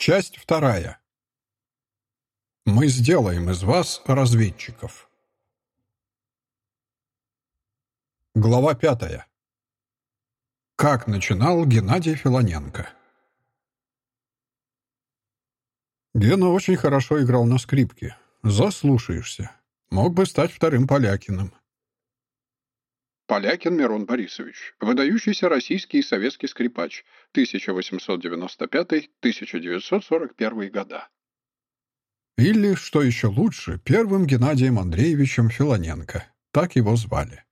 Часть вторая. Мы сделаем из вас разведчиков. Глава пятая. Как начинал Геннадий Филоненко. Гена очень хорошо играл на скрипке. Заслушаешься. Мог бы стать вторым Полякиным. Полякин Мирон Борисович, выдающийся российский и советский скрипач, 1895-1941 года. Или, что еще лучше, первым Геннадием Андреевичем Филоненко. Так его звали.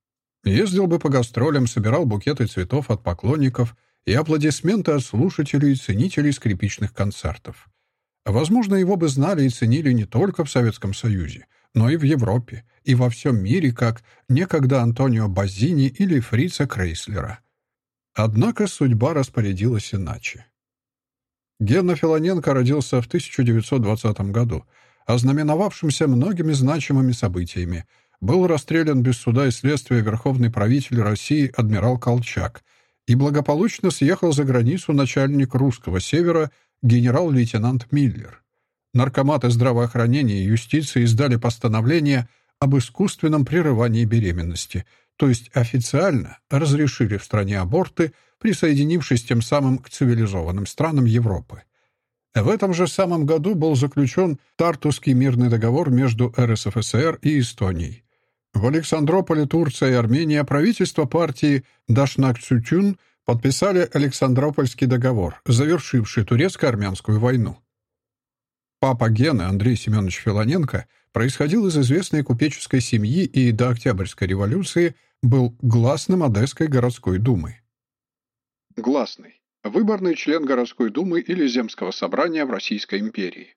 Ездил бы по гастролям, собирал букеты цветов от поклонников и аплодисменты от слушателей и ценителей скрипичных концертов. Возможно, его бы знали и ценили не только в Советском Союзе, но и в Европе, и во всем мире, как некогда Антонио Базини или Фрица Крейслера. Однако судьба распорядилась иначе. Гена Филоненко родился в 1920 году, ознаменовавшимся многими значимыми событиями. Был расстрелян без суда и следствия верховный правитель России адмирал Колчак и благополучно съехал за границу начальник русского севера генерал-лейтенант Миллер. Наркоматы здравоохранения и юстиции издали постановление об искусственном прерывании беременности, то есть официально разрешили в стране аборты, присоединившись тем самым к цивилизованным странам Европы. В этом же самом году был заключен Тартусский мирный договор между РСФСР и Эстонией. В Александрополе, Турция и Армения правительство партии Дашнак-Цютюн подписали Александропольский договор, завершивший турецко-армянскую войну. Папа Гены, Андрей Семенович Филоненко, происходил из известной купеческой семьи и до Октябрьской революции был гласным Одесской городской думы. Гласный. Выборный член городской думы или земского собрания в Российской империи.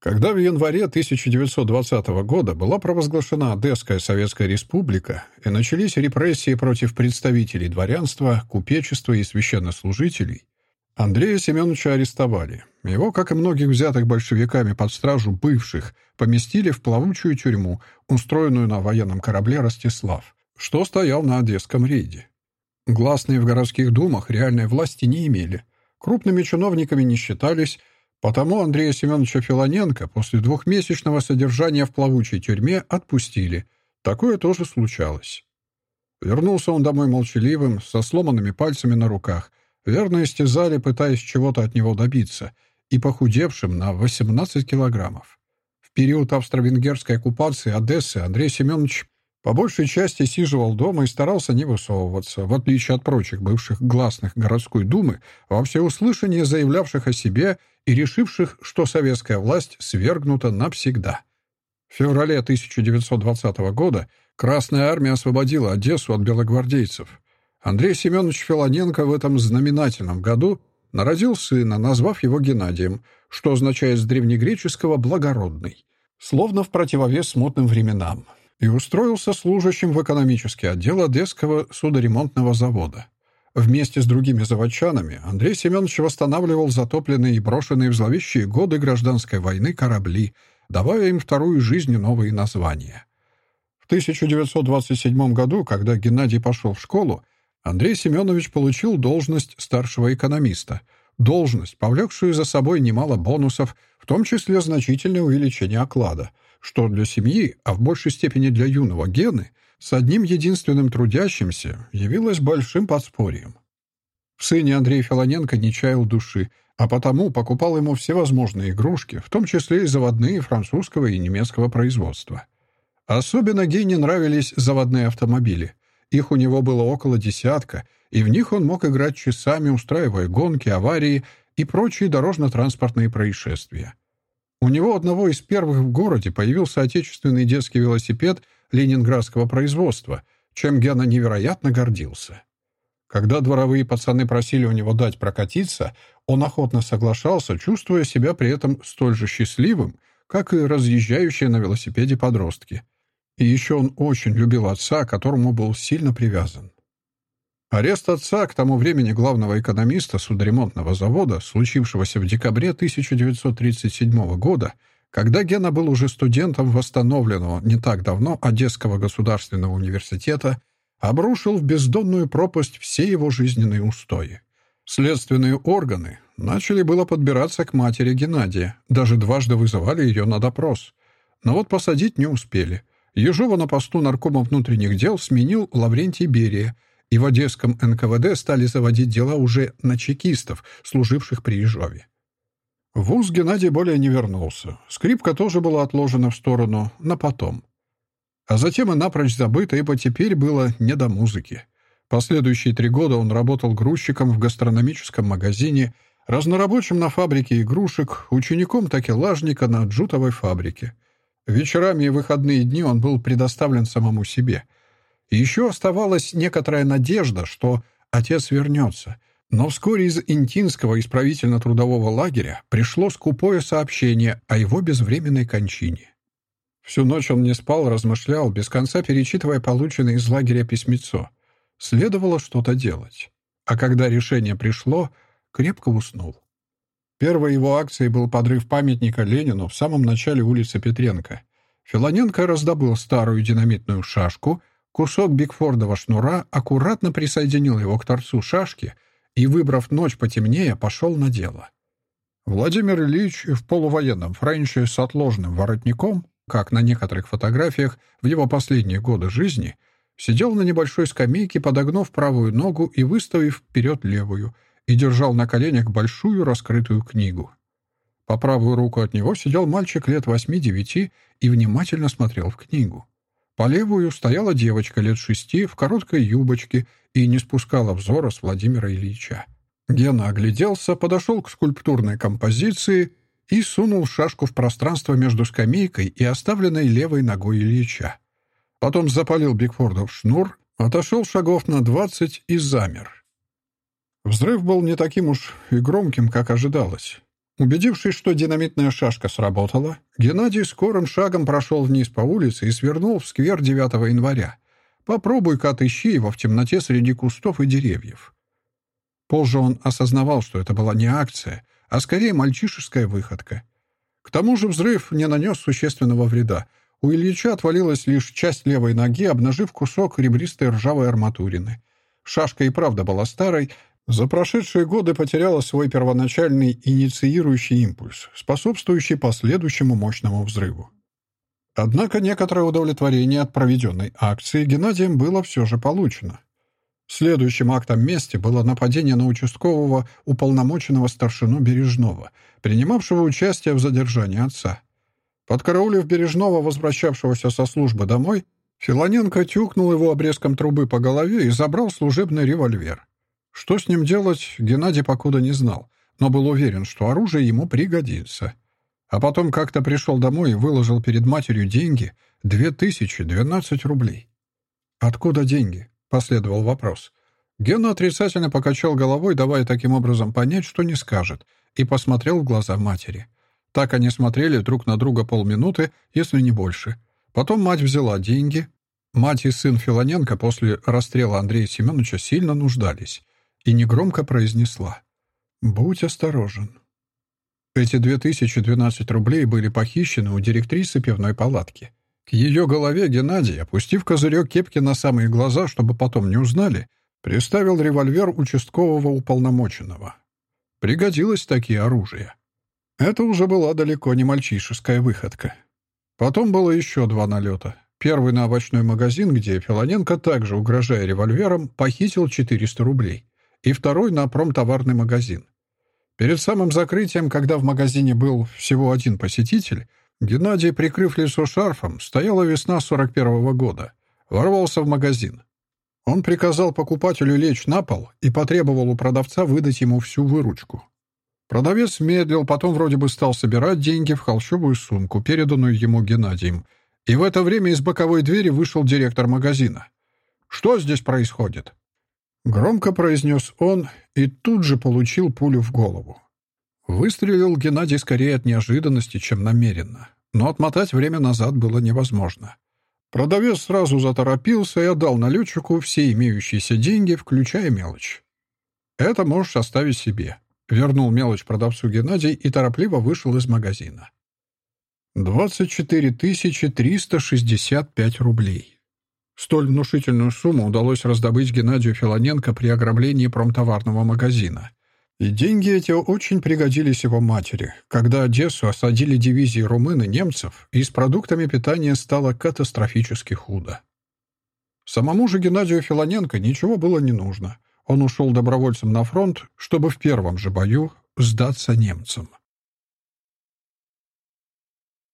Когда в январе 1920 года была провозглашена Одесская Советская Республика и начались репрессии против представителей дворянства, купечества и священнослужителей, Андрея Семеновича арестовали. Его, как и многих взятых большевиками под стражу бывших, поместили в плавучую тюрьму, устроенную на военном корабле «Ростислав», что стоял на Одесском рейде. Гласные в городских думах реальной власти не имели, крупными чиновниками не считались, потому Андрея Семеновича Филоненко после двухмесячного содержания в плавучей тюрьме отпустили. Такое тоже случалось. Вернулся он домой молчаливым, со сломанными пальцами на руках, Верно истязали, пытаясь чего-то от него добиться, и похудевшим на 18 килограммов. В период австро-венгерской оккупации Одессы Андрей Семенович по большей части сиживал дома и старался не высовываться, в отличие от прочих бывших гласных городской думы, во всеуслышание заявлявших о себе и решивших, что советская власть свергнута навсегда. В феврале 1920 года Красная армия освободила Одессу от белогвардейцев. Андрей Семенович Филоненко в этом знаменательном году народил сына, назвав его Геннадием, что означает с древнегреческого «благородный», словно в противовес смутным временам, и устроился служащим в экономический отдел Одесского судоремонтного завода. Вместе с другими заводчанами Андрей Семенович восстанавливал затопленные и брошенные в зловещие годы гражданской войны корабли, давая им вторую жизнь и новые названия. В 1927 году, когда Геннадий пошел в школу, Андрей Семенович получил должность старшего экономиста, должность, повлекшую за собой немало бонусов, в том числе значительное увеличение оклада, что для семьи, а в большей степени для юного Гены, с одним единственным трудящимся явилось большим подспорьем. В сыне Андрей Филоненко не чаял души, а потому покупал ему всевозможные игрушки, в том числе и заводные французского и немецкого производства. Особенно Гене нравились заводные автомобили. Их у него было около десятка, и в них он мог играть часами, устраивая гонки, аварии и прочие дорожно-транспортные происшествия. У него одного из первых в городе появился отечественный детский велосипед ленинградского производства, чем Гена невероятно гордился. Когда дворовые пацаны просили у него дать прокатиться, он охотно соглашался, чувствуя себя при этом столь же счастливым, как и разъезжающие на велосипеде подростки — и еще он очень любил отца, которому был сильно привязан. Арест отца, к тому времени главного экономиста судоремонтного завода, случившегося в декабре 1937 года, когда Гена был уже студентом восстановленного не так давно Одесского государственного университета, обрушил в бездонную пропасть все его жизненные устои. Следственные органы начали было подбираться к матери Геннадия, даже дважды вызывали ее на допрос. Но вот посадить не успели. Ежова на посту наркома внутренних дел сменил Лаврентий Берия, и в Одесском НКВД стали заводить дела уже на чекистов, служивших при Ежове. В ВУЗ Геннадий более не вернулся. Скрипка тоже была отложена в сторону, на потом. А затем и напрочь забыта, ибо теперь было не до музыки. Последующие три года он работал грузчиком в гастрономическом магазине, разнорабочим на фабрике игрушек, учеником такелажника на джутовой фабрике. Вечерами и выходные дни он был предоставлен самому себе. И еще оставалась некоторая надежда, что отец вернется. Но вскоре из Интинского исправительно-трудового лагеря пришло скупое сообщение о его безвременной кончине. Всю ночь он не спал, размышлял, без конца перечитывая полученное из лагеря письмецо. Следовало что-то делать. А когда решение пришло, крепко уснул. Первой его акцией был подрыв памятника Ленину в самом начале улицы Петренко. Филоненко раздобыл старую динамитную шашку, кусок бигфордова шнура, аккуратно присоединил его к торцу шашки и, выбрав ночь потемнее, пошел на дело. Владимир Ильич в полувоенном френче с отложенным воротником, как на некоторых фотографиях в его последние годы жизни — Сидел на небольшой скамейке, подогнув правую ногу и выставив вперед левую, и держал на коленях большую раскрытую книгу. По правую руку от него сидел мальчик лет восьми-девяти и внимательно смотрел в книгу. По левую стояла девочка лет шести в короткой юбочке и не спускала взора с Владимира Ильича. Гена огляделся, подошел к скульптурной композиции и сунул шашку в пространство между скамейкой и оставленной левой ногой Ильича. Потом запалил Бигфордов шнур, отошел шагов на двадцать и замер. Взрыв был не таким уж и громким, как ожидалось. Убедившись, что динамитная шашка сработала, Геннадий скорым шагом прошел вниз по улице и свернул в сквер 9 января. Попробуй-ка отыщи его в темноте среди кустов и деревьев. Позже он осознавал, что это была не акция, а скорее мальчишеская выходка. К тому же взрыв не нанес существенного вреда, у Ильича отвалилась лишь часть левой ноги, обнажив кусок ребристой ржавой арматурины. Шашка и правда была старой, за прошедшие годы потеряла свой первоначальный инициирующий импульс, способствующий последующему мощному взрыву. Однако некоторое удовлетворение от проведенной акции Геннадием было все же получено. Следующим актом мести было нападение на участкового уполномоченного старшину Бережного, принимавшего участие в задержании отца. Подкараулив Бережного, возвращавшегося со службы домой, Филоненко тюкнул его обрезком трубы по голове и забрал служебный револьвер. Что с ним делать, Геннадий покуда не знал, но был уверен, что оружие ему пригодится. А потом как-то пришел домой и выложил перед матерью деньги — две тысячи двенадцать рублей. «Откуда деньги?» — последовал вопрос. Гена отрицательно покачал головой, давая таким образом понять, что не скажет, и посмотрел в глаза матери — так они смотрели друг на друга полминуты, если не больше. Потом мать взяла деньги. Мать и сын Филоненко после расстрела Андрея Семеновича сильно нуждались. И негромко произнесла «Будь осторожен». Эти 2012 рублей были похищены у директрисы пивной палатки. К ее голове Геннадий, опустив козырек кепки на самые глаза, чтобы потом не узнали, приставил револьвер участкового уполномоченного. Пригодилось такие оружие. Это уже была далеко не мальчишеская выходка. Потом было еще два налета. Первый на овощной магазин, где Филоненко, также угрожая револьвером, похитил 400 рублей. И второй на промтоварный магазин. Перед самым закрытием, когда в магазине был всего один посетитель, Геннадий, прикрыв лицо шарфом, стояла весна 41 -го года. Ворвался в магазин. Он приказал покупателю лечь на пол и потребовал у продавца выдать ему всю выручку. Продавец медлил, потом вроде бы стал собирать деньги в холщовую сумку, переданную ему Геннадием. И в это время из боковой двери вышел директор магазина. «Что здесь происходит?» Громко произнес он и тут же получил пулю в голову. Выстрелил Геннадий скорее от неожиданности, чем намеренно. Но отмотать время назад было невозможно. Продавец сразу заторопился и отдал налетчику все имеющиеся деньги, включая мелочь. «Это можешь оставить себе. Вернул мелочь продавцу Геннадий и торопливо вышел из магазина. 24 365 рублей. Столь внушительную сумму удалось раздобыть Геннадию Филоненко при ограблении промтоварного магазина. И деньги эти очень пригодились его матери. Когда Одессу осадили дивизии румын и немцев, и с продуктами питания стало катастрофически худо. Самому же Геннадию Филоненко ничего было не нужно. Он ушел добровольцем на фронт, чтобы в первом же бою сдаться немцам.